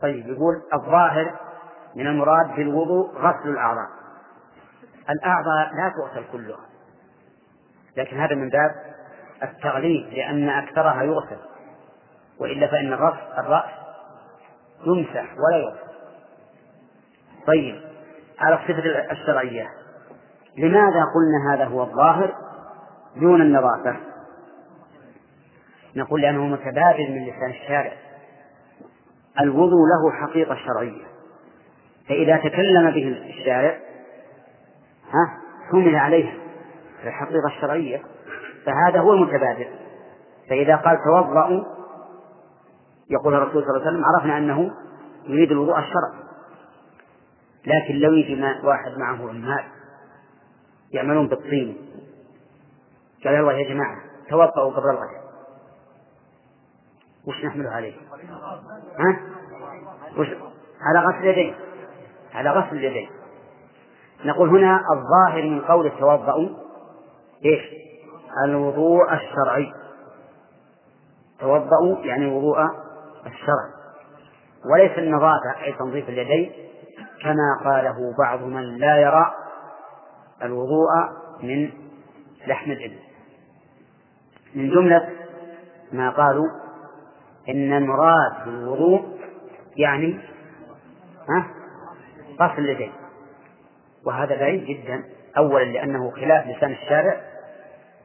طيب يقول الظاهر من المراد بالوضوء غسل الأعضاء. الأعضاء لا تغسل كلها لكن هذا من باب التغليب لأن أكثرها يغسل وإلا فإن الرأس الرأس يمسح ولا يغسل. طيب على الصفة الشرعية لماذا قلنا هذا هو الظاهر دون النظافة؟ نقول لأنه متبادل من لسان الشارع. الوضوء له حقيقة شرعية. فإذا تكلم به الشارع ها حمل عليها الحقيقة الشرعية فهذا هو المتبادل فإذا قال توضأوا يقول الرسول صلى الله عليه وسلم عرفنا أنه يريد الوضوء الشرعي لكن لو يجي واحد معه عمال يعملون بالطين. قال يلا يا جماعة توضأوا قبل الغداء وش نحمله عليه؟ ها؟ وش؟ على غسل اليدين على غسل اليدين نقول هنا الظاهر من قول توضأوا إيش؟ الوضوء الشرعي توضأوا يعني وضوء الشرع وليس النظافة أي تنظيف اليدين كما قاله بعض من لا يرى الوضوء من لحم الإبل من جملة ما قالوا إن المراد بالوضوء يعني ها؟ غسل اليدين وهذا بعيد جدا. أولا لأنه خلاف لسان الشارع.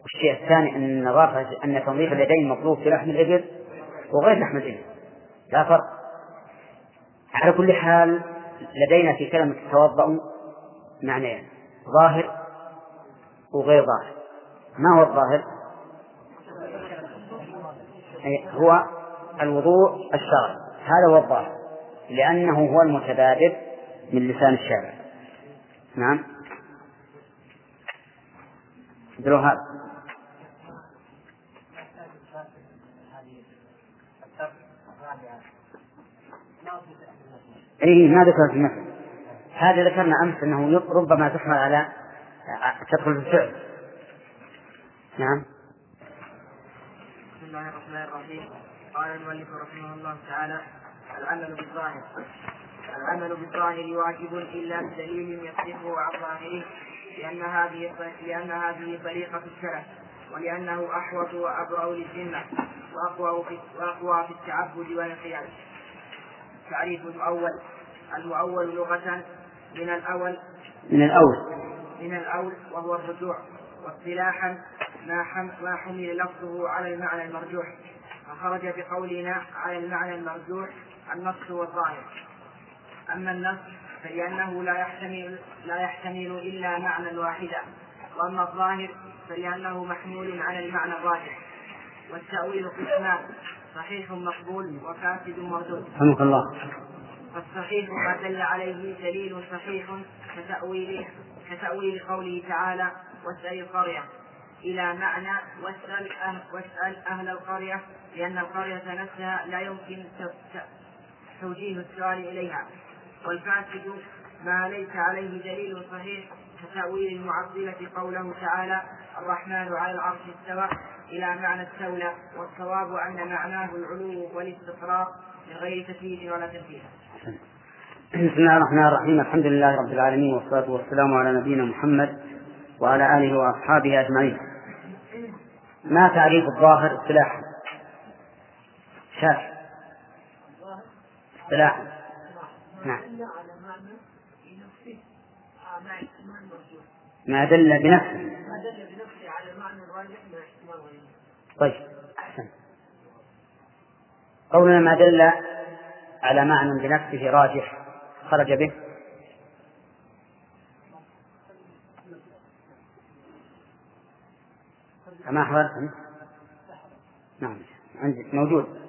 والشيء الثاني أن النظافة أن تنظيف اليدين مطلوب في لحم الإبل وغير لحم الإبل. لا فرق. على كل حال لدينا في كلمة توضأ معنيان. ظاهر وغير ظاهر. ما هو الظاهر؟ هو الوضوء الشرعي. هذا هو الظاهر لأنه هو المتبادر من لسان الشارع. نعم. الوهاب اي ما ذكر في المثل. هذا ذكرنا أمس أنه ربما تحمل على تدخل في الفعل. نعم. بسم الله الرحمن الرحيم. قال المؤلف رحمه الله تعالى العمل بالظاهر. العمل بالظاهر واجب إلا بدليل يصرفه عن ظاهره لأن هذه لأن هذه طريقة السلف ولأنه أحوط وأبرأ للذمة وأقوى في وأقوى في التعبد والانقياد تعريف المؤول المؤول لغة من الأول من الأول. من الأول وهو الرجوع واصطلاحا ما حمل لفظه على المعنى المرجوح. فخرج بقولنا على المعنى المرجوح النص والظاهر أما النص فلأنه لا يحتمل لا يحتمل إلا معنى واحدا وأما الظاهر فلأنه محمول على المعنى الراجح والتأويل قسمان صحيح مقبول وفاسد مردود. رحمك الله. فالصحيح ما دل عليه دليل صحيح كتأويل كتأويل قوله تعالى واسأل القرية إلى معنى واسأل أهل, واسأل أهل القرية لأن القرية نفسها لا يمكن توجيه السؤال إليها. والفاسد ما ليس عليه دليل صحيح كتأويل المعطلة قوله تعالى الرحمن على العرش استوى إلى معنى استولى والصواب أن معناه العلو والاستقرار من غير تكييف ولا تنفيذ. بسم الله الرحمن الرحيم. الحمد لله رب العالمين والصلاة والسلام على نبينا محمد وعلى آله وأصحابه أجمعين. ما تعريف الظاهر اصطلاحا شاف. اصطلاحا نعم. ما دل بنفسه. ما دل بنفسه على المعنى الراجح من احتمال غيره طيب أحسن. قولنا ما دل على معنى بنفسه راجح خرج به. كما حضرت نعم عندك موجود.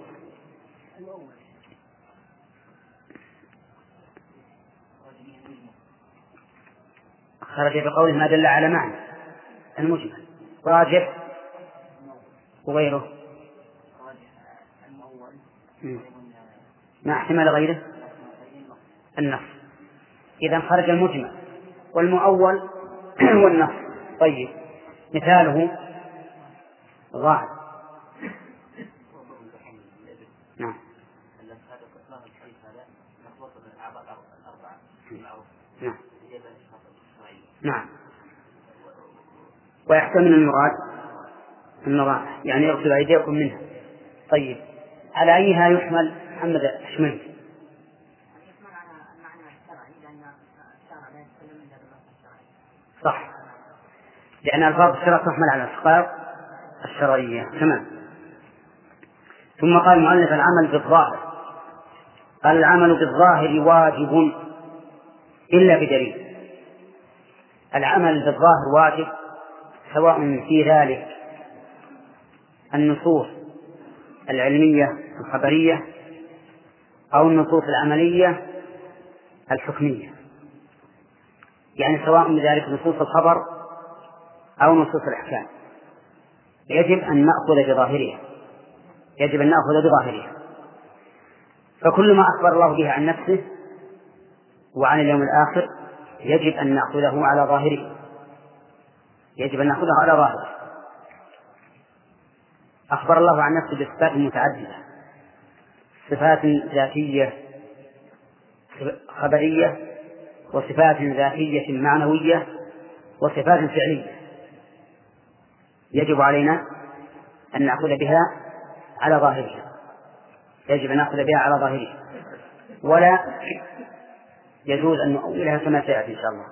خرج بقوله ما دل على معنى المجمل. راجح. وغيره. ما احتمال غيره؟ النص. إذا خرج المجمل. والمؤول والنص. طيب. مثاله ظاهر نعم نعم نعم. ويحتمل المراد المراد يعني يغسل أيديكم منها طيب. على أيها يحمل محمد أشمل صح. لأن ألفاظ الشرع تحمل على الأسقاط الشرعية. تمام. ثم قال المؤلف العمل بالظاهر. قال العمل بالظاهر واجب إلا بدليل. العمل بالظاهر واجب سواء في ذلك النصوص العلمية الخبرية أو النصوص العملية الحكمية. يعني سواء بذلك نصوص الخبر أو نصوص الأحكام. يجب أن نأخذ بظاهرها. يجب أن نأخذ بظاهرها. فكل ما أخبر الله به عن نفسه وعن اليوم الآخر يجب أن نأخذه على ظاهره. يجب أن نأخذه على ظاهره. أخبر الله عن نفسه بصفات متعددة. صفات ذاتية خبرية وصفات ذاتية معنوية وصفات فعلية. يجب علينا أن نأخذ بها على ظاهرها يجب أن نأخذ بها على ظاهرها ولا يجوز أن نؤولها كما سيأتي إن شاء الله.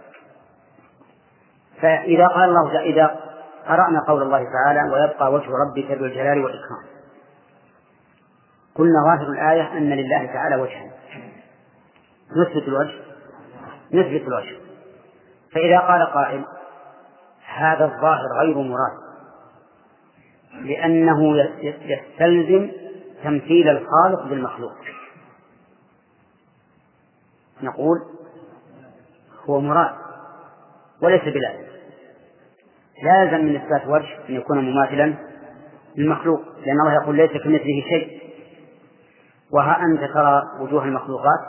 فإذا قال الله إذا قرأنا قول الله تعالى ويبقى وجه ربك ذو الجلال والإكرام قلنا ظاهر الآية أن لله تعالى وجها نثبت الوجه؟ نثبت الوجه. فإذا قال قائل هذا الظاهر غير مراد لأنه يستلزم تمثيل الخالق بالمخلوق. نقول هو مراد وليس بلازم لازم من إثبات وجه أن يكون مماثلا للمخلوق لأن الله يقول ليس كمثله شيء. وها أنت ترى وجوه المخلوقات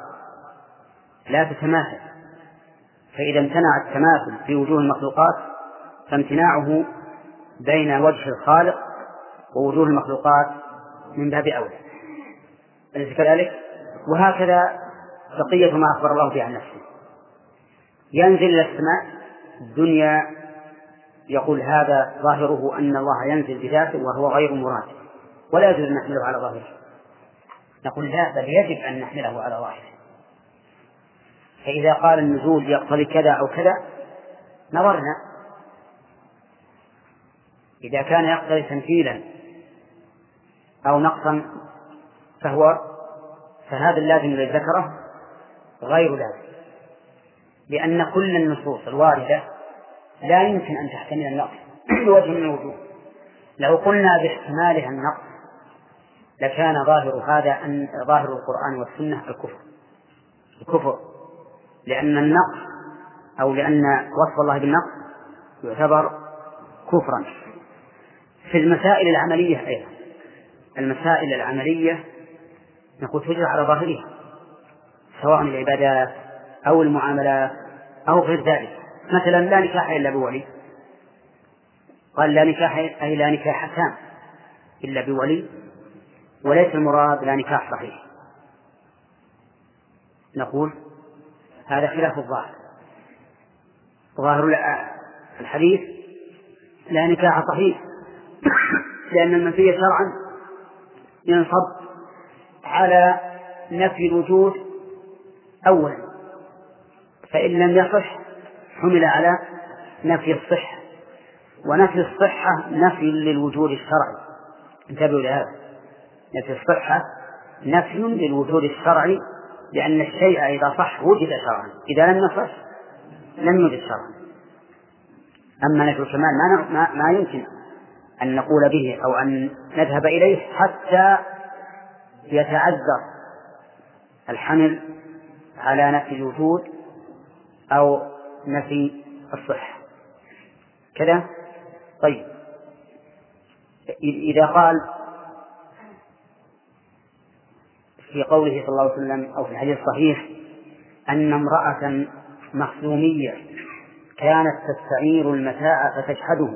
لا تتماثل. فإذا امتنع التماثل في وجوه المخلوقات فامتناعه بين وجه الخالق ووجوه المخلوقات من باب أولى. أليس كذلك؟ وهكذا بقية ما أخبر الله به عن نفسه. ينزل إلى السماء الدنيا يقول هذا ظاهره أن الله ينزل بذاته وهو غير مراد. ولا يجوز أن نحمله على ظاهره. نقول لا بل يجب أن نحمله على ظاهره. فإذا قال النزول يقتضي كذا أو كذا نظرنا. إذا كان يقتضي تمثيلا أو نقصا فهو فهذا اللازم الذي ذكره غير لازم لأن كل النصوص الواردة لا يمكن أن تحتمل النقص بوجه من الوجوه. لو قلنا باحتمالها النقص لكان ظاهر هذا أن ظاهر القرآن والسنة الكفر. الكفر. لأن النقص أو لأن وصف الله بالنقص يعتبر كفرا. في المسائل العملية أيضا. المسائل العملية نقول تجرى على ظاهرها. سواء العبادات أو المعاملات أو غير ذلك. مثلا لا نكاح إلا بولي. قال لا نكاح أي لا نكاح تام إلا بولي. وليس المراد لا نكاح صحيح. نقول هذا خلاف الظاهر. ظاهر الحديث لا نكاح صحيح. لأن المنفي شرعا ينصب على نفي الوجود أولا. فإن لم يصح حمل على نفي الصحة. ونفي الصحة نفي للوجود الشرعي. انتبهوا لهذا. نفي الصحة نفي للوجود الشرعي لأن الشيء إذا صح وجد شرعا. إذا لم يصح لم يوجد شرعا. أما نفي الكمال ما, ما, ما يمكن أن نقول به أو أن نذهب إليه حتى يتعذر الحمل على نفي الوجود أو نفي الصحة. كذا؟ طيب. إذا قال في قوله صلى الله عليه وسلم أو في الحديث الصحيح أن امرأة مخزومية كانت تستعير المتاع فتجحده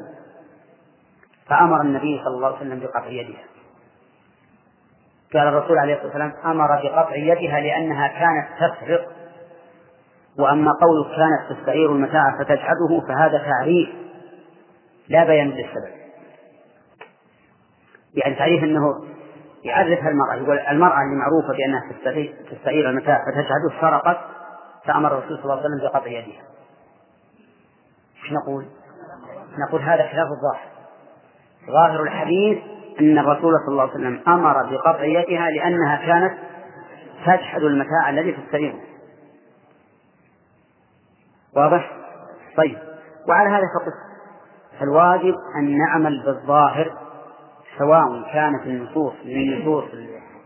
فأمر النبي صلى الله عليه وسلم بقطع يدها. قال الرسول عليه الصلاة والسلام أمر بقطع يدها لأنها كانت تسرق وأما قول كانت تستعير المتاع فتجحده فهذا تعريف لا بيان للسبب. يعني تعريف أنه يعرفها المرأة يقول المرأة اللي معروفة بأنها تستعير المتاع فتجحده سرقت فأمر الرسول صلى الله عليه وسلم بقطع يدها إيش نقول؟ نقول هذا خلاف الظاهر. ظاهر الحديث أن الرسول صلى الله عليه وسلم أمر بقطع يدها لأنها كانت تجحد المتاع الذي تستعيره واضح؟ طيب. وعلى هذا فقط فالواجب أن نعمل بالظاهر سواء كانت النصوص من النصوص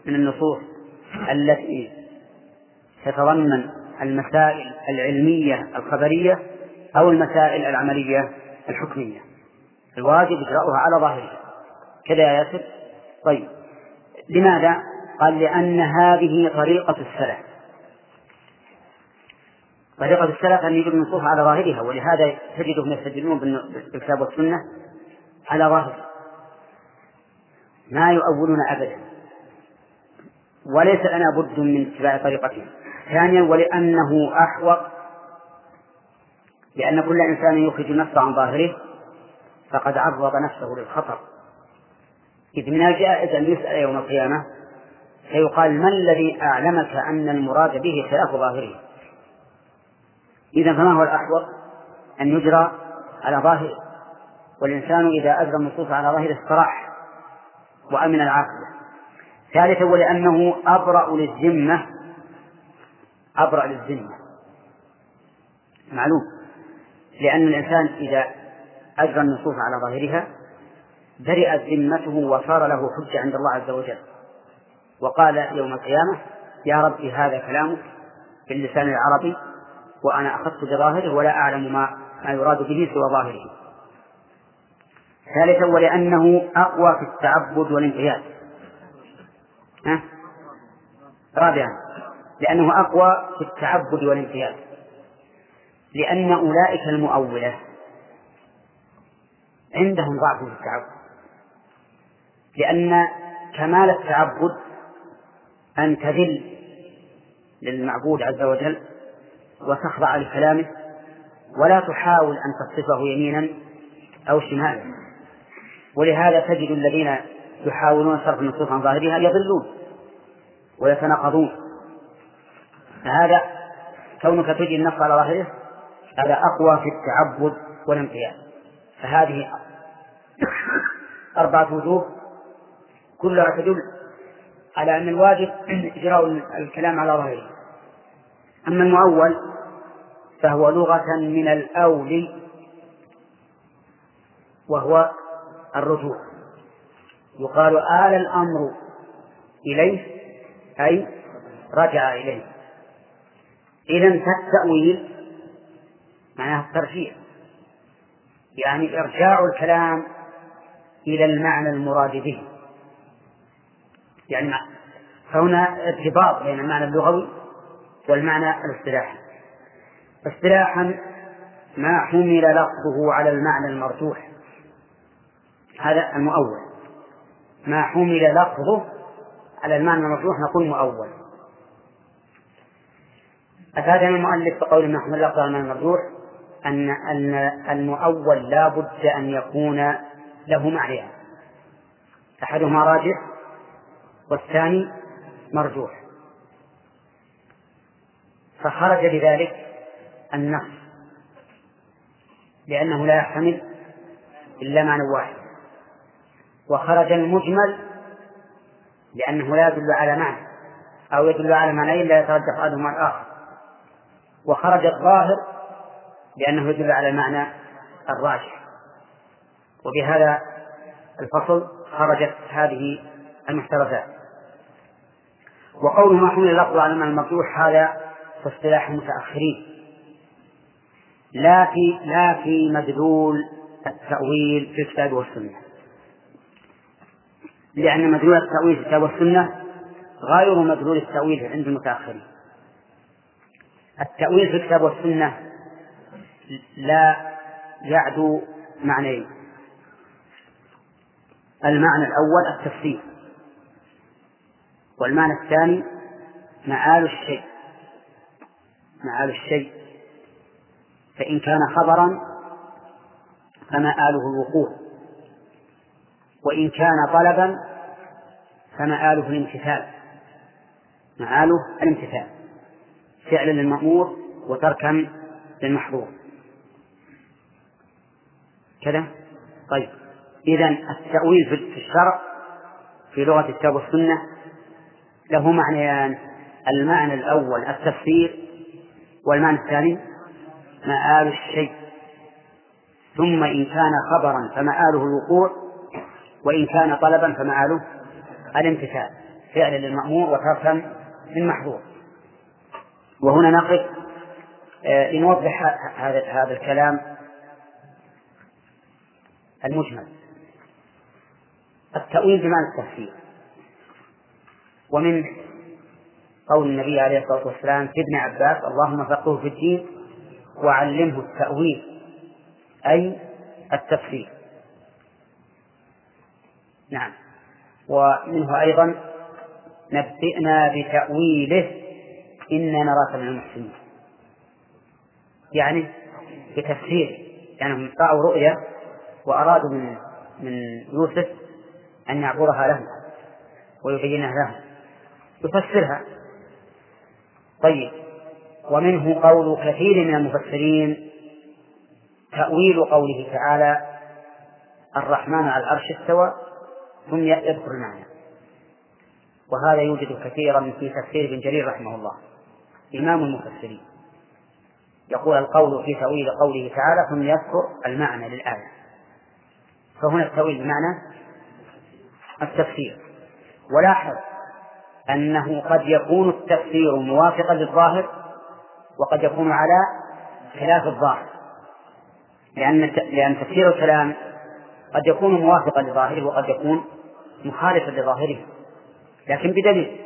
من النصوص التي تتضمن المسائل العلمية الخبرية أو المسائل العملية الحكمية. الواجب إجراؤها على ظاهرها. كذا يا ياسر؟ طيب. لماذا؟ قال لأن هذه طريقة السلف. طريقة السلف أن يجب النصوص على ظاهرها ولهذا تجدهم يستدلون بالكتاب والسنة على ظاهرها ما يؤولون أبدا. وليس لنا بد من اتباع طريقتهم. ثانيا ولأنه أحوط لأن كل إنسان يخرج نفسه عن ظاهره فقد عرض نفسه للخطر. إذ من الجائز أن يسأل يوم القيامة فيقال ما الذي أعلمك أن المراد به خلاف ظاهره؟ إذا فما هو الأحوط؟ أن يجرى على ظاهره. والإنسان إذا أجرى النصوص على ظاهره استراح وأمن العاقبة. ثالثا ولأنه أبرأ للذمة. أبرأ للذمة. معلوم. لأن الإنسان إذا أجرى النصوص على ظاهرها برئت ذمته وصار له حجة عند الله عز وجل. وقال يوم القيامة يا رب هذا كلامك باللسان العربي وأنا أخذت بظاهره ولا أعلم ما ما يراد به سوى ظاهره. ثالثا ولأنه أقوى في التعبد والانقياد؟ رابعا لأنه أقوى في التعبد والانقياد. لأن أولئك المؤولة عندهم ضعف في التعبد. لأن كمال التعبد أن تذل للمعبود عز وجل وتخضع لكلامه ولا تحاول أن تصفه يمينا أو شمالا. ولهذا تجد الذين يحاولون صرف النصوص عن ظاهرها يضلون ويتناقضون. فهذا كونك تجد النص على ظاهره هذا أقوى في التعبد والانقياد. فهذه أربعة وجوه كلها تدل على أن الواجب إجراء الكلام على ظاهره. أما المؤول فهو لغة من الأول وهو الرجوع. يقال آل الأمر إليه أي رجع إليه. إذا فالتأويل معناه الترجيع يعني إرجاع الكلام إلى المعنى المراد به. يعني فهنا ارتباط بين المعنى اللغوي والمعنى الاصطلاحي. اصطلاحا ما حمل لفظه على المعنى المرجوح. هذا المؤول. ما حمل لفظه على المعنى المرجوح نقول مؤول. أفادنا المؤلف بقول ما حمل لفظه على المعنى المرجوح أن أن المؤول لا بد أن يكون له معنيان أحدهما راجح والثاني مرجوح. فخرج بذلك النص لأنه لا يحتمل إلا معنى واحد. وخرج المجمل لأنه لا يدل على معنى أو يدل على معنى لا يترجح أحدهما الآخر. وخرج الظاهر لأنه يدل على المعنى الراجح. وبهذا الفصل خرجت هذه المحترزات وقول ما حمل اللفظ على المعنى المرجوح هذا في اصطلاح المتأخرين. لا في لا في مدلول التأويل في الكتاب والسنة. لأن مدلول التأويل في الكتاب والسنة غير مدلول التأويل عند المتأخرين. التأويل في الكتاب والسنة لا يعدو معنيين. المعنى الأول التفسير. والمعنى الثاني معال الشيء. معال الشيء. فإن كان خبرا فمآله الوقوع. وإن كان طلبا فمآله الامتثال. معاله الامتثال. فعلا للمأمور وتركا للمحظور. كذا؟ طيب. إذا التأويل في الشرع في لغة الكتاب والسنة له معنيان. المعنى الأول التفسير والمعنى الثاني مآل الشيء. ثم إن كان خبرا فمآله الوقوع وإن كان طلبا فمآله الامتثال فعلا للمأمور وتركا للمحظور. وهنا نقف آه، لنوضح هذا هذا الكلام المجمل. التأويل بمعنى التفسير. ومن قول النبي عليه الصلاة والسلام في ابن عباس اللهم فقهه في الدين وعلمه التأويل أي التفسير نعم. ومنه أيضا نبئنا بتأويله إنا نراك من المحسنين. يعني بتفسير يعني هم رأوا رؤيا وأرادوا من من يوسف أن يعبرها لهم ويبينها لهم. يفسرها طيب. ومنه قول كثير من المفسرين تأويل قوله تعالى الرحمن على العرش استوى ثم يذكر المعنى. وهذا يوجد كثيرا في تفسير ابن جرير رحمه الله. إمام المفسرين. يقول القول في تأويل قوله تعالى ثم يذكر المعنى للآية. فهنا التأويل بمعنى التفسير. ولاحظ أنه قد يكون التفسير موافقا للظاهر وقد يكون على خلاف الظاهر. لأن لأن تفسير الكلام قد يكون موافقا لظاهره وقد يكون مخالفا لظاهره. لكن بدليل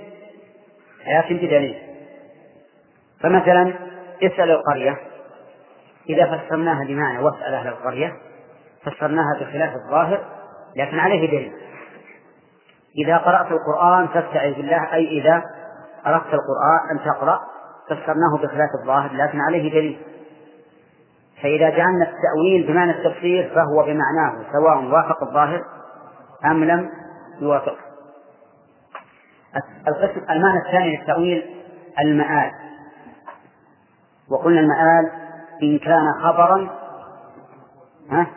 لكن بدليل. فمثلا اسأل القرية. إذا فسرناها بمعنى واسأل أهل القرية فسرناها بخلاف الظاهر لكن عليه دليل. إذا قرأت القرآن فاستعذ بالله أي إذا أردت القرآن أن تقرأ فسرناه بخلاف الظاهر لكن عليه دليل. فإذا جعلنا التأويل بمعنى التفسير فهو بمعناه سواء وافق الظاهر أم لم يوافق. القسم المعنى الثاني للتأويل المآل. وقلنا المآل إن كان خبرا ها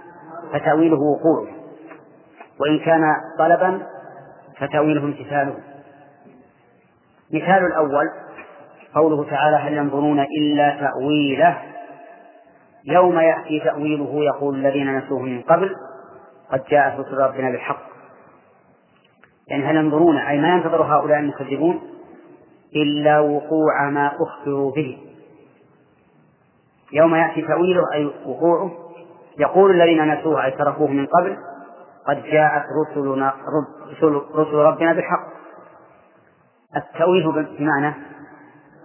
فتأويله وقوعه. وإن كان طلبا فتأويله امتثاله. مثال الأول قوله تعالى هل ينظرون إلا تأويله؟ يوم يأتي تأويله يقول الذين نسوه من قبل قد جاءت رسل ربنا بالحق. يعني هل ينظرون؟ أي ما ينتظر هؤلاء المكذبون؟ إلا وقوع ما أخبروا به. يوم يأتي تأويله أي وقوعه يقول الذين نسوه أي تركوه من قبل قد جاءت رسلنا رسل, رسل ربنا بالحق. التأويل بمعنى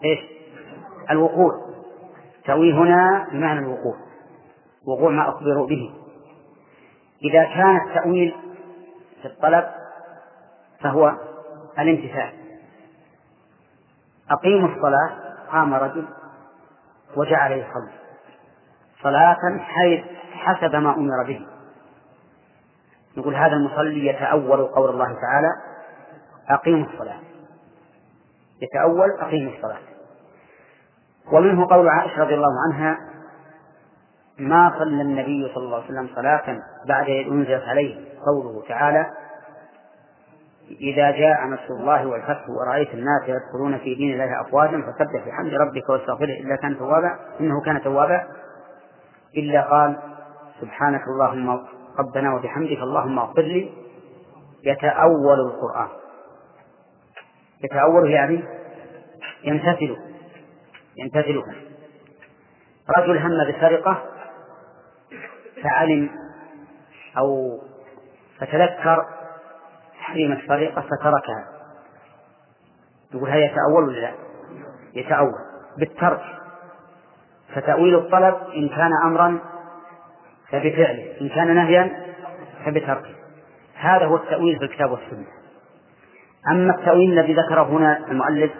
إيش؟ الوقوع. التأويل هنا بمعنى الوقوع. وقوع ما أخبروا به. إذا كان التأويل في الطلب فهو الامتثال. أقيموا الصلاة قام رجل وجعل يصلي صلاة حيث حسب ما أمر به. نقول هذا المصلي يتأول قول الله تعالى أقيموا الصلاة. يتأول أقيموا الصلاة. ومنه قول عائشة رضي الله عنها ما صلى النبي صلى الله عليه وسلم صلاة بعد أن أنزلت عليه قوله تعالى إذا جاء نصر الله والفتح ورأيت الناس يدخلون في دين الله أفواجا فسبح بحمد ربك واستغفره إلا كان توابا إنه كان توابا. إلا قال سبحانك اللهم ربنا وبحمدك اللهم اغفر لي. يتأول القرآن. يتأول يعني يمتثل. يمتثلها رجل هم بسرقة فعلم أو فتذكر تحريم السرقة فتركها. يقول هل يتأول ولا لا؟ يتأول. بالترك. فتأويل الطلب إن كان أمرا فبفعله. إن كان نهيا فبتركه. هذا هو التأويل في الكتاب والسنة. أما التأويل الذي ذكره هنا المؤلف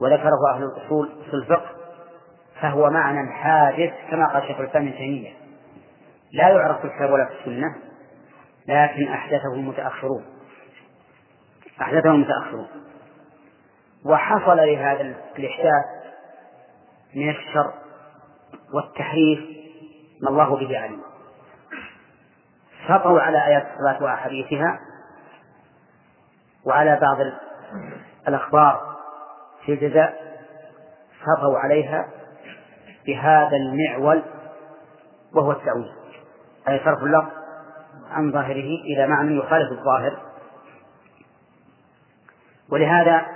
وذكره أهل الأصول في الفقه فهو معنى حادث كما قال شيخ الإسلام ابن لا يعرف في الكتاب ولا في السنة لكن أحدثه المتأخرون. أحدثه المتأخرون. وحصل لهذا الإحداث من الشر والتحريف ما الله به عليم. سطوا على آيات الصلاة وأحاديثها وعلى بعض الأخبار في الجزاء سطوا عليها بهذا المعول وهو التأويل. أي صرف اللفظ عن ظاهره إلى معنى يخالف الظاهر. ولهذا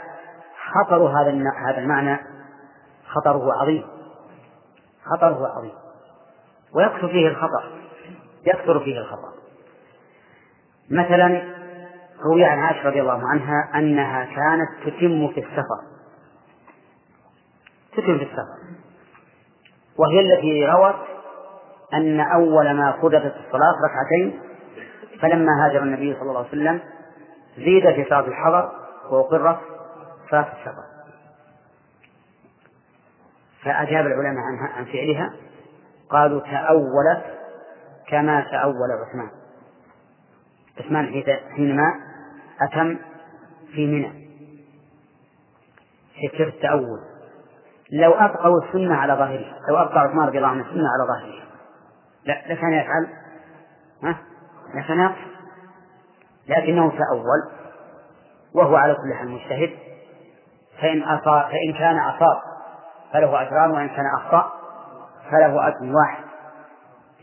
خطر هذا هذا المعنى خطره عظيم. خطره عظيم. ويكثر فيه الخطأ. يكثر فيه الخطأ. مثلا روي عن عائشة رضي الله عنها أنها كانت تتم في السفر. تتم في السفر. وهي التي روت أن أول ما فرضت الصلاة ركعتين فلما هاجر النبي صلى الله عليه وسلم زيد في صلاة الحضر وأقرت صلاة السفر. فأجاب العلماء عنها عن فعلها قالوا تأولت كما تأول عثمان. عثمان حينما أتم في منى. فكر التأول؟ لو أبقوا السنة على ظاهرها لو أبقى عثمان رضي الله عنه السنة على ظاهرها لا لكان يفعل. ها؟ لكان يقصد لكنه تأول وهو على كل حال مجتهد. فإن أصاب فإن كان أصاب فله أجران وإن كان أخطأ فله أجر واحد.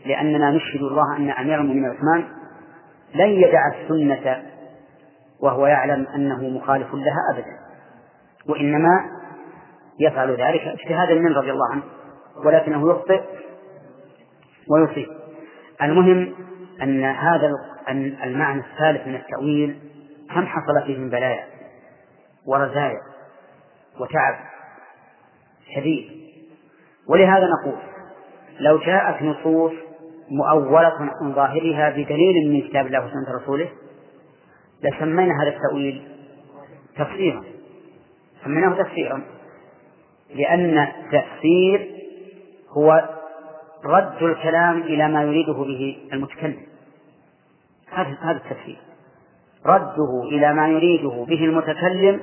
لأننا نشهد الله أن أمير المؤمنين عثمان لن يدع السنة وهو يعلم أنه مخالف لها أبدا. وإنما يفعل ذلك اجتهادا من رضي الله عنه ولكنه يخطئ ويصيب. المهم أن هذا المعنى الثالث من التأويل كم حصل فيه من بلايا ورزايا وتعب شديد. ولهذا نقول لو جاءت نصوص مؤولة عن ظاهرها بدليل من كتاب الله وسنة رسوله لسمينا هذا التأويل تفسيرا. سميناه تفسيرا. لأن التفسير هو رد الكلام إلى ما يريده به المتكلم. هذا هذا التفسير. رده إلى ما يريده به المتكلم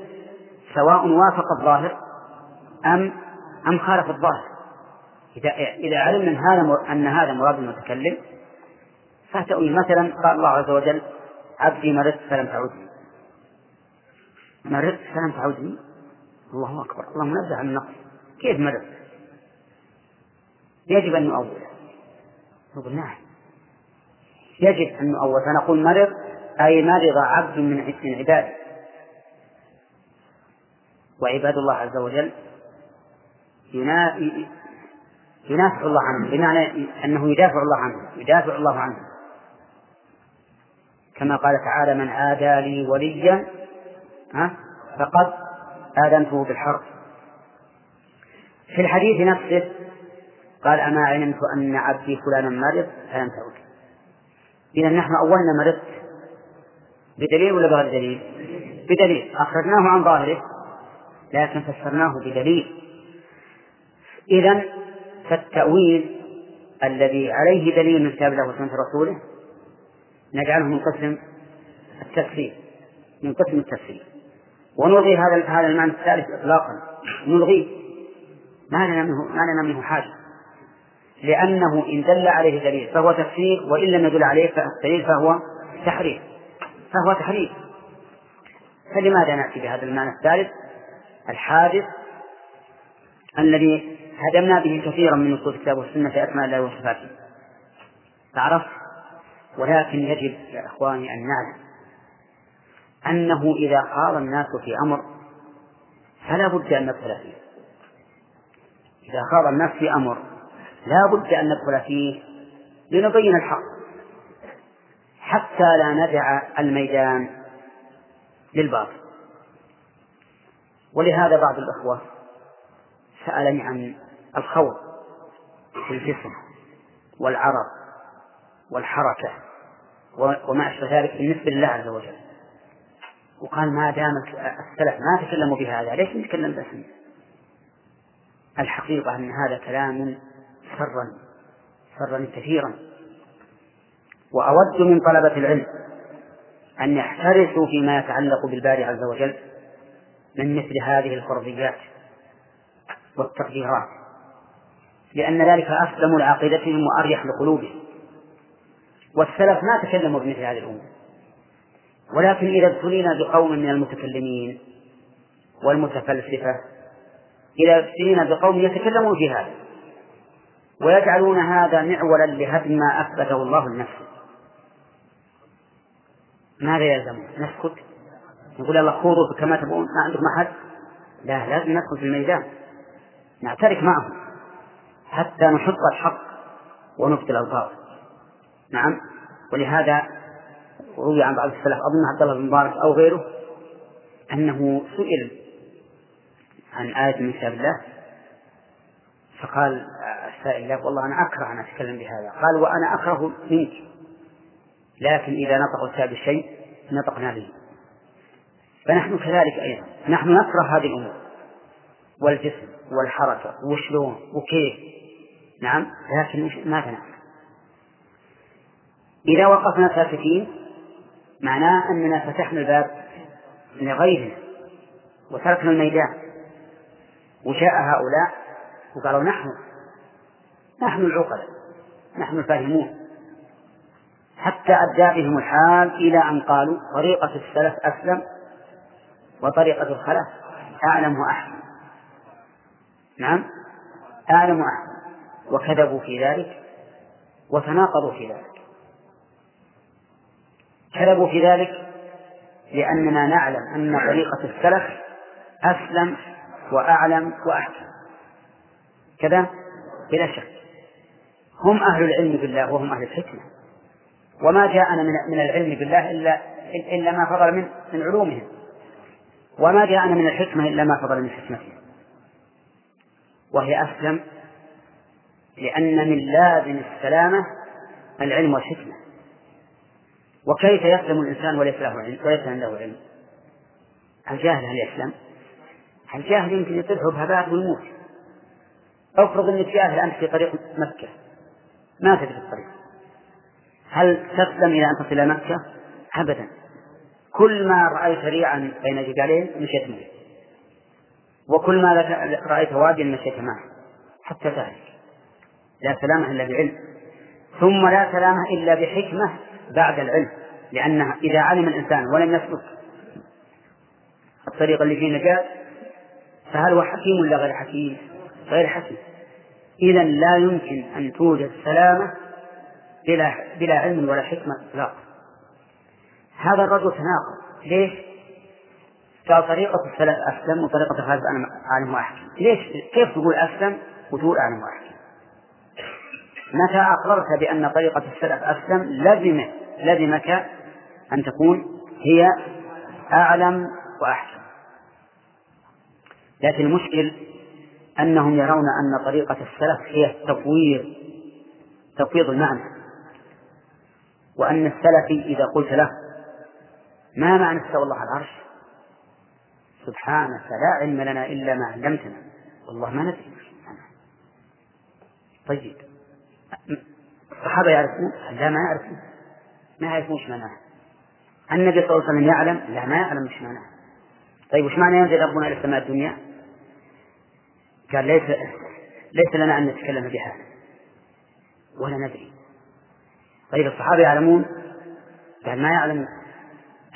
سواء وافق الظاهر أم أم خالف الظاهر. إذا إذا علمنا أن هذا أن هذا مراد المتكلم فتأويل مثلا قال الله عز وجل عبدي مرضت فلم تعودني مرضت فلم تعودني الله أكبر الله منزه عن النقص. كيف مرض يجب أن نؤول نقول نعم. يجب أن نؤول فنقول مرض أي مرض عبد من عباده. وعباد الله عز وجل ينافع الله عنه بمعنى أنه يدافع الله عنه يدافع الله عنه. كما قال تعالى من عادى لي وليا ها فقد آذنته بالحرب. في الحديث نفسه قال أما علمت أن عبدي فلانا مرض فلم تعد إذا نحن أولنا مرضت بدليل ولا بغير دليل؟ بدليل. أخرجناه عن ظاهره لكن فسرناه بدليل. إذا فالتأويل الذي عليه دليل من كتاب الله وسنة رسوله نجعله من قسم التفسير من قسم التفسير. ونلغي هذا هذا المعنى الثالث إطلاقا. نلغيه. ما لنا منه ما لنا منه حاجة. لأنه إن دل عليه دليل فهو تفسير وإن لم يدل عليه دليل فهو تحريف. فهو تحريف. فلماذا نأتي بهذا المعنى الثالث؟ الحادث الذي هدمنا به كثيرا من نصوص الكتاب والسنة في أسماء الله وصفاته. تعرف ولكن يجب يا إخواني أن نعلم أنه إذا خاض الناس في أمر فلا بد أن ندخل فيه. إذا خاض الناس في أمر لا بد أن ندخل فيه لنبين الحق حتى لا ندع الميدان للباطل. ولهذا بعض الأخوة سألني عن الخوض في الجسم والعرض والحركة وما أشبه ذلك بالنسبة لله عز وجل. وقال ما دام السلف ما تكلموا بهذا ليش نتكلم باسم الحقيقة أن هذا كلام سرا سرا كثيرا. وأود من طلبة العلم أن يحترسوا فيما يتعلق بالباري عز وجل من مثل هذه الفرضيات والتقديرات. لأن ذلك أسلم لعقيدتهم وأريح لقلوبهم. والسلف ما تكلموا بمثل هذه الأمور. ولكن إذا ابتلينا بقوم من المتكلمين والمتفلسفة إذا ابتلينا بقوم يتكلمون في هذا ويجعلون هذا معولا لهدم ما أثبته الله لنفسه. ماذا يلزم؟ نسكت؟ نقول يلا خوضوا كما تبغون. ما عندكم أحد؟ لا لازم ندخل في الميدان. نعترك معهم. حتى نحط الحق ونبطل الباطل نعم. ولهذا روي عن بعض السلف أظن عبد الله بن مبارك أو غيره أنه سئل عن آية من كتاب الله فقال السائل له والله أنا أكره أن أتكلم بهذا. قال وأنا أكره منك لكن إذا نطق الكتاب بالشيء نطقنا به. فنحن كذلك أيضا. نحن نكره هذه الأمور والجسم والحركة وشلون وكيف. نعم لكن ماذا نعمل إذا وقفنا ساكتين معناه أننا فتحنا الباب لغيرنا وتركنا الميدان. وجاء هؤلاء وقالوا نحن نحن العقلاء نحن الفاهمون. حتى أدى بهم الحال إلى أن قالوا طريقة السلف أسلم وطريقة الخلف أعلم وأحسن. نعم أعلم وأحسن. وكذبوا في ذلك وتناقضوا في ذلك. كذبوا في ذلك لأننا نعلم أن طريقة السلف أسلم وأعلم وأحكم كذا بلا شك. هم أهل العلم بالله وهم أهل الحكمة. وما جاءنا من العلم بالله إلا إلا ما فضل من من علومهم. وما جاءنا من الحكمة إلا ما فضل من حكمتهم. وهي أسلم لأن من لازم السلامة العلم والحكمة. وكيف يسلم الإنسان وليس له علم وليس عنده علم؟ الجاهل هل يسلم؟ الجاهل يمكن يطرحه بهباء ويموت؟ افرض إنك جاهل أنت في طريق مكة. ما تدري الطريق. هل تسلم إلى أن تصل مكة؟ ابدا. كل ما رأيت ريعا بين جبالين مشيت معه وكل ما رأيت واديا مشيت معه حتى ذلك. لا سلامة إلا بعلم ثم لا سلامة إلا بحكمة بعد العلم لأنها إذا علم الإنسان ولم يسلك الطريق اللي فيه نجاة فهل هو حكيم ولا غير حكيم؟ غير حكيم إذا لا يمكن أن توجد سلامة بلا بلا علم ولا حكمة إطلاقا هذا الرجل تناقض ليش؟ قال طريقة أسلم وطريقة الخلف أعلم وأحكم ليش؟ كيف تقول أسلم وتقول أعلم وأحكم؟ متى أقررت بأن طريقة السلف أسلم؟ لزم لزمك أن تكون هي أعلم وأحكم لكن المشكل أنهم يرون أن طريقة السلف هي التفويض تفويض المعنى. وأن السلفي إذا قلت له ما معنى استوى الله على العرش؟ سبحانك لا علم لنا إلا ما علمتنا. والله ما ندري. طيب. الصحابة يعرفون؟ لا ما يعرفون. ما يعرفون إيش معناه النبي صلى الله عليه وسلم يعلم؟ لا ما يعلم إيش معناه طيب وش معنى ينزل ربنا إلى السماء الدنيا؟ قال ليس ليس لنا أن نتكلم بها. ولا ندري. طيب الصحابة يعلمون؟ قال ما يعلم.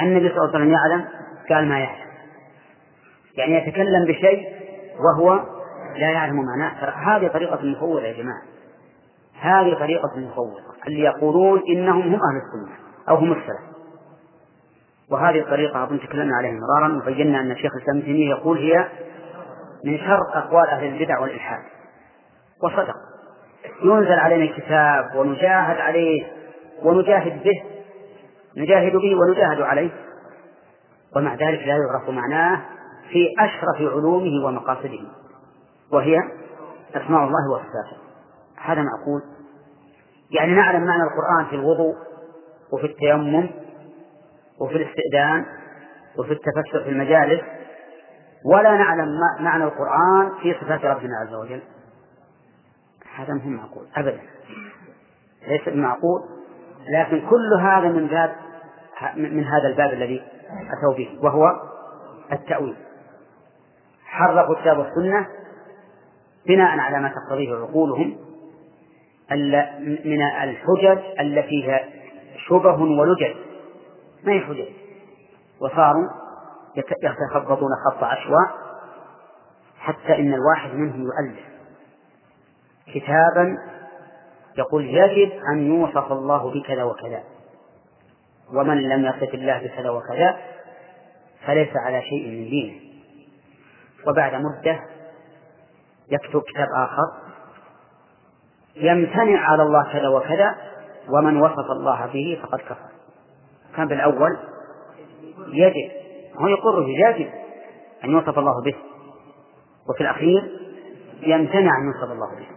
النبي صلى الله عليه وسلم يعلم؟ قال ما يعلم. يعني يتكلم بشيء وهو لا يعلم معناه. هذه طريقة المفوضة يا جماعة. هذه طريقة المفوضة اللي يقولون إنهم هم أهل السنة أو هم السلف. وهذه الطريقة أظن تكلمنا عليها مرارا وبينا أن الشيخ الإسلام تيمية يقول هي من شر أقوال أهل البدع والإلحاد. وصدق. ينزل علينا الكتاب ونجاهد عليه ونجاهد به نجاهد به ونجاهد عليه. ومع ذلك لا يعرف معناه في أشرف علومه ومقاصده. وهي أسماء الله وصفاته. هذا معقول يعني نعلم معنى القرآن في الوضوء وفي التيمم وفي الاستئذان وفي التفسر في المجالس ولا نعلم معنى القرآن في صفات ربنا عز وجل. هذا مهم معقول أبدا. ليس بمعقول لكن كل هذا من باب من هذا الباب الذي أتوا به وهو التأويل. حرفوا الكتاب والسنة بناء على ما تقتضيه عقولهم من الحجج التي فيها شبه ولجج ما هي حجج؟ وصاروا يتخبطون خط عشواء حتى إن الواحد منهم يؤلف. كتابا يقول يجب أن يوصف الله بكذا وكذا. ومن لم يصف الله بكذا وكذا فليس على شيء من دينه. وبعد مدة يكتب كتاب آخر يمتنع على الله كذا وكذا ومن وصف الله به فقد كفر. كان بالأول يجب هو يقر يجب أن يوصف الله به. وفي الأخير يمتنع أن يوصف الله به.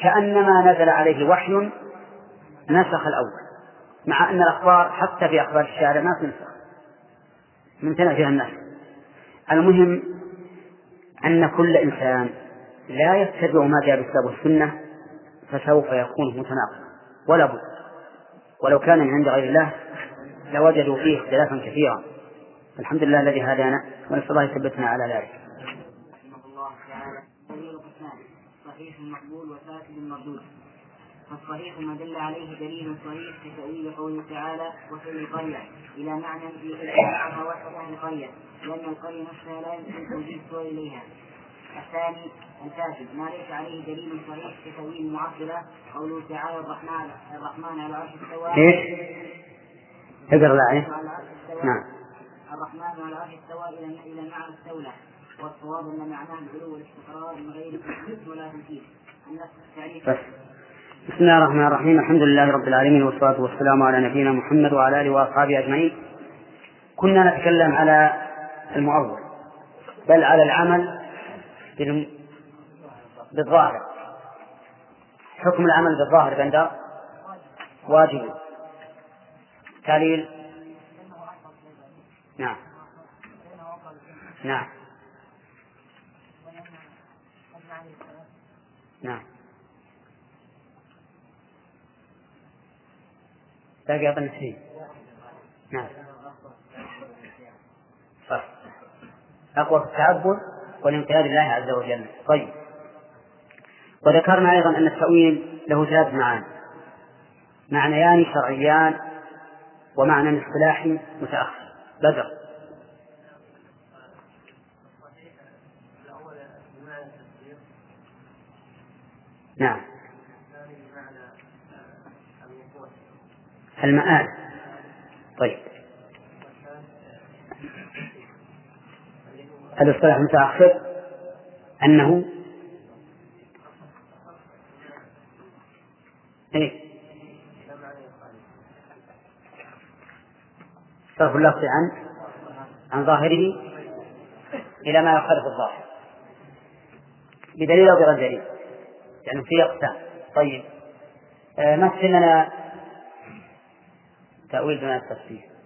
كأنما نزل عليه وحي نسخ الأول مع أن الأخبار حتى في أخبار الشارع ما تنسخ. ممتنع فيها الناس المهم أن كل إنسان لا يتبع ما جاء بالكتاب والسنة فسوف يكون متناقضا ولا بد. ولو كان من عند غير الله لوجدوا فيه اختلافا كثيرا. الحمد لله الذي هدانا ونسأل الله يثبتنا على ذلك. رحمه الله تعالى. صحيح مقبول وفاسد مردود فالصحيح ما دل عليه دليل صحيح كتأويل قوله تعالى وفي القرية إلى معنى معنى وسط أهل القرية. لأن القرية نفسها لا يمكن توجيه الصور إليها. الثاني الفاسد. ما ليس عليه دليل صحيح كتأويل المعطلة قوله تعالى الرحمن الرحمن على العرش استوى إيش؟ اقرأ الآية نعم. الرحمن على العرش استوى إلى إلى معنى استولى والصواب أن معناه العلو والاستقرار من غير تثبيت ولا النفس التعريف بسم الله الرحمن الرحيم. الحمد لله رب العالمين والصلاة والسلام على نبينا محمد وعلى آله وأصحابه أجمعين. كنا نتكلم على المؤول بل على العمل بالظاهر. حكم العمل بالظاهر بندر واجب. تعليل نعم. نعم. نعم. باقي أظن اثنين. نعم. صح أقوى في التعبد؟ والانقياد لله عز وجل. طيب. وذكرنا أيضا أن التأويل له ثلاث معاني. معنيان شرعيان ومعنى اصطلاحي متأخر. بدر. نعم. المآل. طيب. الاصطلاح المتأخر أنه إيه؟ صرف اللفظ عن عن ظاهره إلى ما يخالف الظاهر. بدليل أو بغير دليل. يعني في أقسام. طيب. آه مثل لنا تأويل بناء التفسير.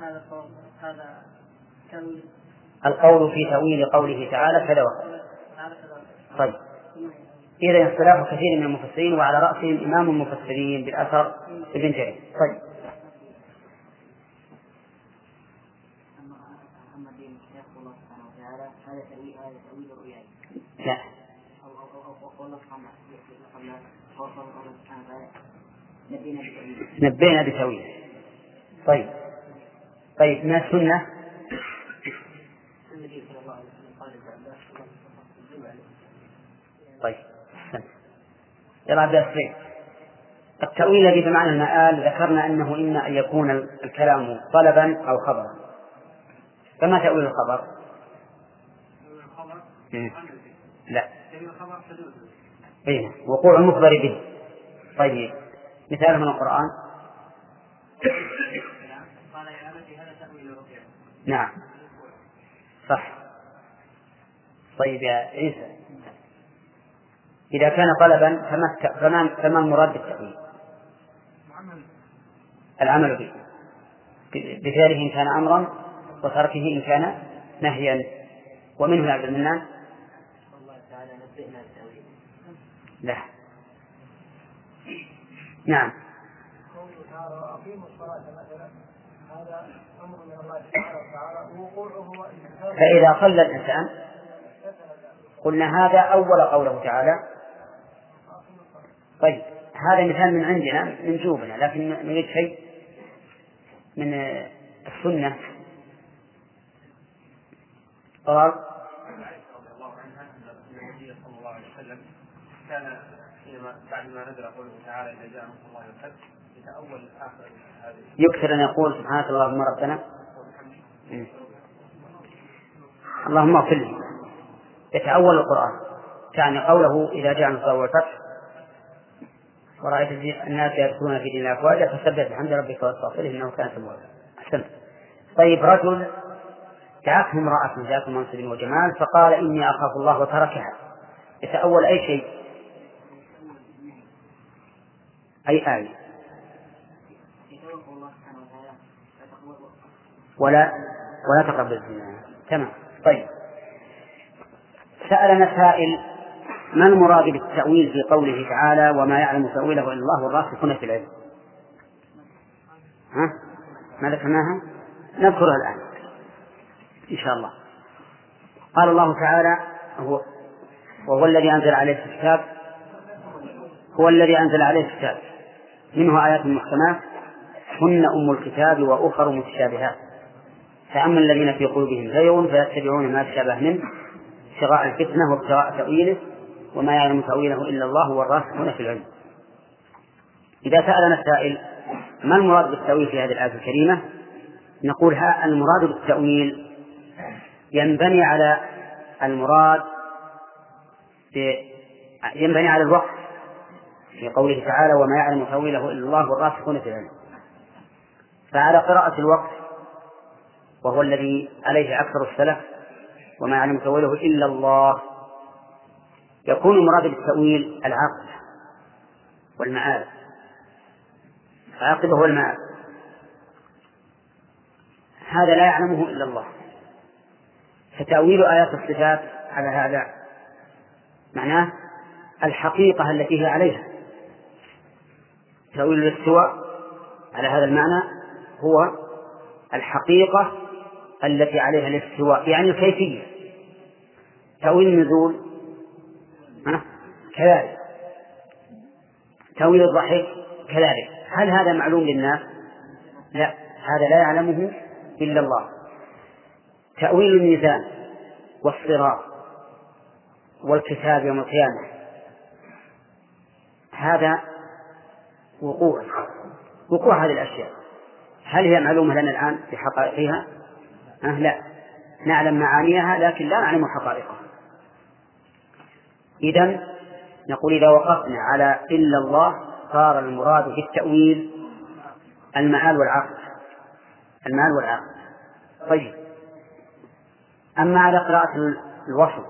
هذا هذا القول في تأويل قوله تعالى كذا وكذا طيب. إذا اختلاف كثير من المفسرين وعلى رأسهم إمام المفسرين بالأثر ابن جرير. طيب. لا. نبينا بتأويل. طيب. طيب ما السنة؟ طيب يلا عبد الصغير التأويل الذي بمعنى المآل ذكرنا أنه إما أن يكون الكلام طلبا أو خبرا. فما تأويل الخبر؟ لا. إيه وقوع المخبر به. طيب مثال من القرآن. نعم. صح. طيب يا عيسى. إذا كان طلبا فما فما فما المراد بالتأويل؟ العمل به. بفعله إن كان أمرا وتركه إن كان نهيا. ومنه يا عبد المنان؟ الله تعالى نبئنا لا. نعم. قوله تعالى وأقيموا الصلاة مثلا. هذا فإذا صلى الإنسان قلنا هذا أول قوله تعالى. طيب هذا مثال من عندنا من جوبنا لكن نريد شيء من السنة. قال كان حينما بعد ما نزل قوله تعالى اذا جاء نصر الله والفتح يكثر أن يقول سبحانك اللهم ربنا اللهم اغفر لي. يتأول القرآن. يعني قوله إذا جاء نصر والفتح. ورأيت الناس يدخلون في دين أفواجا فسبح بحمد ربك واستغفره إنه كان توابا. أحسنت. طيب رجل دعته امرأة ذات منصب وجمال فقال إني أخاف الله وتركها. يتأول أي شيء؟ أي آية؟ ولا ولا تقرب الزنا تمام. طيب. سألنا سائل ما المراد بالتأويل في قوله تعالى وما يعلم تأويله إلا الله والراسخون في العلم؟ ها؟ ما ذكرناها؟ نذكرها الآن. إن شاء الله. قال الله تعالى هو وهو الذي أنزل عليه الكتاب. هو الذي أنزل عليه الكتاب. منه آيات محكمات. هن أم الكتاب وأخر متشابهات. فأما الذين في قلوبهم زيغ فيتبعون ما تشابه منه ابتغاء الفتنة وابتغاء تأويله وما يعلم تأويله إلا الله والراسخون في العلم. إذا سألنا السائل ما المراد بالتأويل في هذه الآية الكريمة؟ نقول ها المراد بالتأويل ينبني على المراد ينبني على الوقت في قوله تعالى وما يعلم تأويله إلا الله والراسخون في العلم فعلى قراءة الوقت وهو الذي عليه أكثر السلف وما يعلم تأويله إلا الله. يكون المراد بالتأويل العقل والمعاد العاقبة هو المعاد هذا لا يعلمه إلا الله. فتأويل آيات الصفات على هذا معناه الحقيقة التي هي عليها. تأويل الاستواء على هذا المعنى هو الحقيقة التي عليها الاستواء يعني الكيفية. تأويل النزول كذلك. تأويل الضحك كذلك. هل هذا معلوم للناس؟ لا هذا لا يعلمه إلا الله. تأويل الميزان والصراط والكتاب يوم القيامة. هذا وقوع وقوع هذه الأشياء. هل هي معلومة لنا الآن بحقائقها؟ أه لا. نعلم معانيها لكن لا نعلم حقائقها. إذا نقول إذا وقفنا على إلا الله صار المراد بالتأويل المعال والعقل المآل والعقل طيب. أما على قراءة الوصف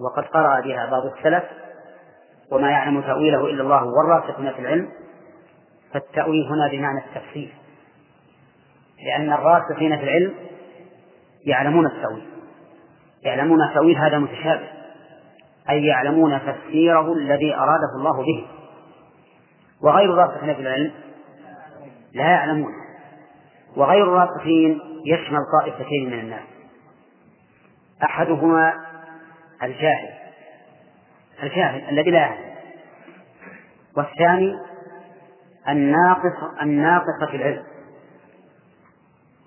وقد قرأ بها بعض السلف وما يعلم تأويله إلا الله والراسخون في العلم فالتأويل هنا بمعنى التفسير لأن الراسخين في العلم يعلمون التأويل. يعلمون تأويل هذا متشابه. أي يعلمون تفسيره الذي أراده الله به. وغير الراسخين في العلم لا يعلمون. وغير الراسخين يشمل طائفتين من الناس. أحدهما الجاهل. الجاهل الذي لا يعلم. والثاني الناقص الناقص في العلم.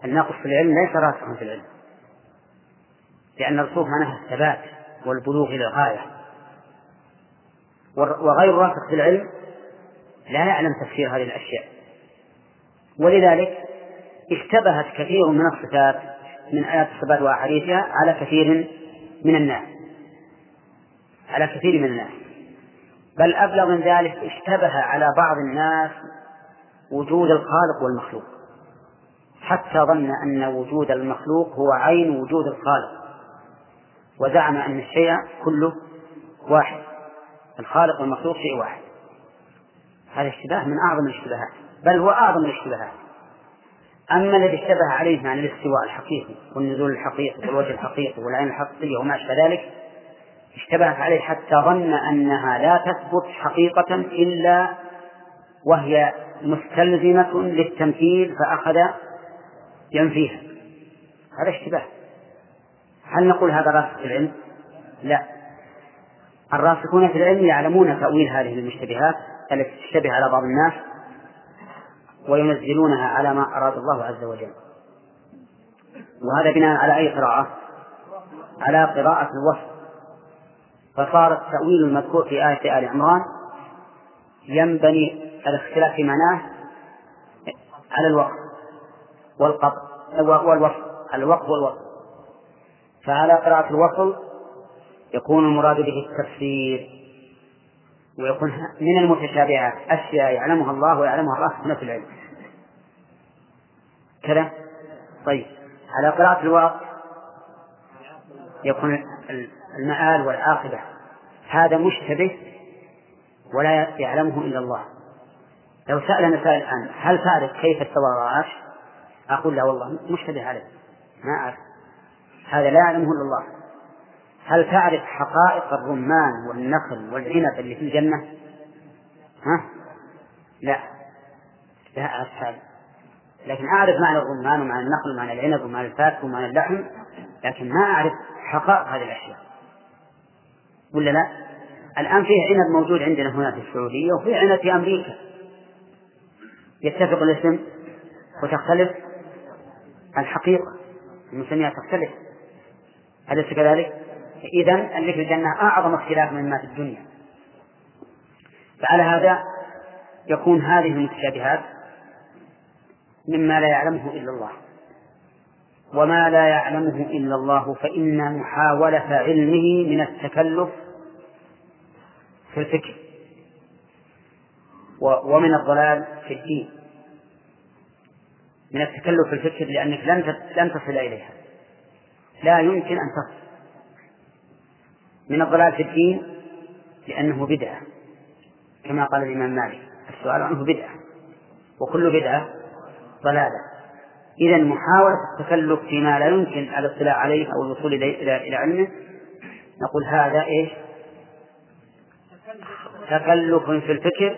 الناقص في العلم ليس راسخا في العلم. لأن الرسوخ معناها الثبات والبلوغ إلى الغاية. وغير راسخ في العلم لا يعلم تفسير هذه الأشياء. ولذلك اشتبهت كثير من الصفات من آيات الصفات وأحاديثها على كثير من الناس. على كثير من الناس. بل أبلغ من ذلك اشتبه على بعض الناس وجود الخالق والمخلوق. حتى ظن أن وجود المخلوق هو عين وجود الخالق. وزعم أن الشيء كله واحد. الخالق والمخلوق شيء واحد. هذا اشتباه من أعظم الاشتباهات. بل هو أعظم الاشتباهات. أما الذي اشتبه عليه معنى الاستواء الحقيقي والنزول الحقيقي والوجه الحقيقي والعين الحقيقية وما أشبه ذلك اشتبهت عليه حتى ظن أنها لا تثبت حقيقة إلا وهي مستلزمة للتمثيل فأخذ ينفيها. هذا اشتباه. هل نقول هذا راسخ في العلم؟ لا الراسخون في العلم يعلمون تأويل هذه المشتبهات التي تشتبه على بعض الناس وينزلونها على ما أراد الله عز وجل وهذا بناء على أي قراءة؟ على قراءة الوصف فصار التأويل المذكور في آية آل عمران ينبني الاختلاف في معناه على الوقف والقطع والوصف الوقف والوصف فعلى قراءة الوصل يكون المراد به التفسير ويكون من المتشابهات أشياء يعلمها الله ويعلمها الراسخون في العلم. كذا؟ طيب. على قراءة الواقع يكون المآل والعاقبة. هذا مشتبه ولا يعلمه إلا الله. لو سألنا سائل الآن هل تعرف كيف استوى؟ أقول لا والله مشتبه عليه. ما أعرف. هذا لا يعلمه إلا الله. هل تعرف حقائق الرمان والنخل والعنب اللي في الجنة؟ ها؟ لا. لا أعرف هذا. لكن أعرف معنى الرمان ومعنى النخل ومعنى العنب ومعنى الفاكهة ومعنى اللحم لكن ما أعرف حقائق هذه الأشياء. ولا لا؟ الآن فيه عنب موجود عندنا هنا في السعودية وفيه عنب في أمريكا. يتفق الاسم وتختلف؟ الحقيقة المسميات تختلف. أليس كذلك؟ إذا في الجنة أعظم اختلاف مما في الدنيا. فعلى هذا يكون هذه المتشابهات مما لا يعلمه إلا الله. وما لا يعلمه إلا الله فإن محاولة علمه من التكلف في الفكر ومن الضلال في الدين. من التكلف في الفكر لأنك لن لن تصل إليها. لا يمكن أن تصل من الضلال في الدين لأنه بدعة. كما قال الإمام مالك السؤال عنه بدعة. وكل بدعة ضلالة. إذا محاولة التكلف فيما لا يمكن الاطلاع عليه أو الوصول إلى علمه نقول هذا إيش؟ تكلف في الفكر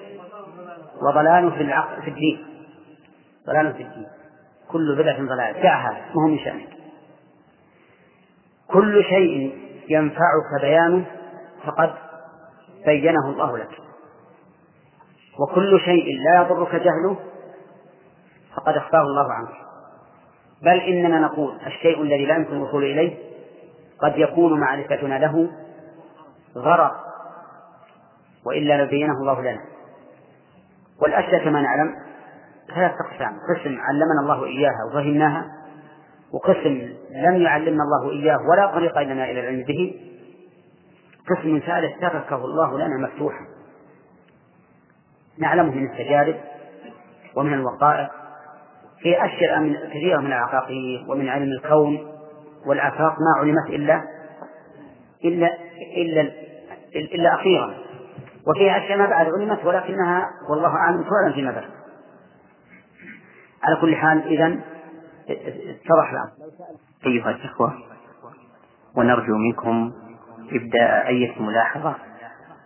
وضلال في العقل في الدين. ضلال في الدين. كل بدعة ضلال دعها ما هو من شأنك؟ كل شيء ينفعك بيانه فقد بينه الله لك. وكل شيء لا يضرك جهله فقد أخفاه الله عنك. بل إننا نقول الشيء الذي لا يمكن الوصول إليه قد يكون معرفتنا له غرض وإلا لبينه الله لنا. والأشياء كما نعلم ثلاث أقسام. قسم علمنا الله إياها وفهمناها. وقسم لم يعلمنا الله إياه ولا طريق لنا إلى العلم به قسم ثالث تركه الله لنا مفتوحا. نعلمه من التجارب ومن الوقائع في أشياء من كثيرة من العقاقير ومن علم الكون والآفاق ما علمت إلا إلا إلا إلا أخيرا. وفيها أشياء ما بعد علمت ولكنها والله أعلم تعلم فيما بعد. على كل حال إذا اتضح الأمر أيها الإخوة ونرجو منكم إبداء أي ملاحظة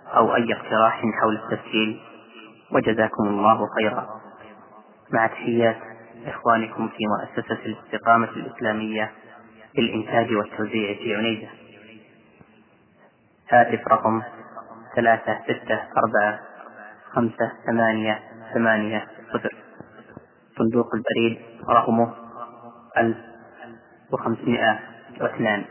أو أي اقتراح حول التسجيل. وجزاكم الله خيرا. مع تحيات إخوانكم في مؤسسة الاستقامة الإسلامية للإنتاج والتوزيع في عنيزة. هاتف رقم ثلاثة ستة أربعة خمسة ثمانية ثمانية صفر. صندوق البريد رقمه ألف وخمسمائة واثنان.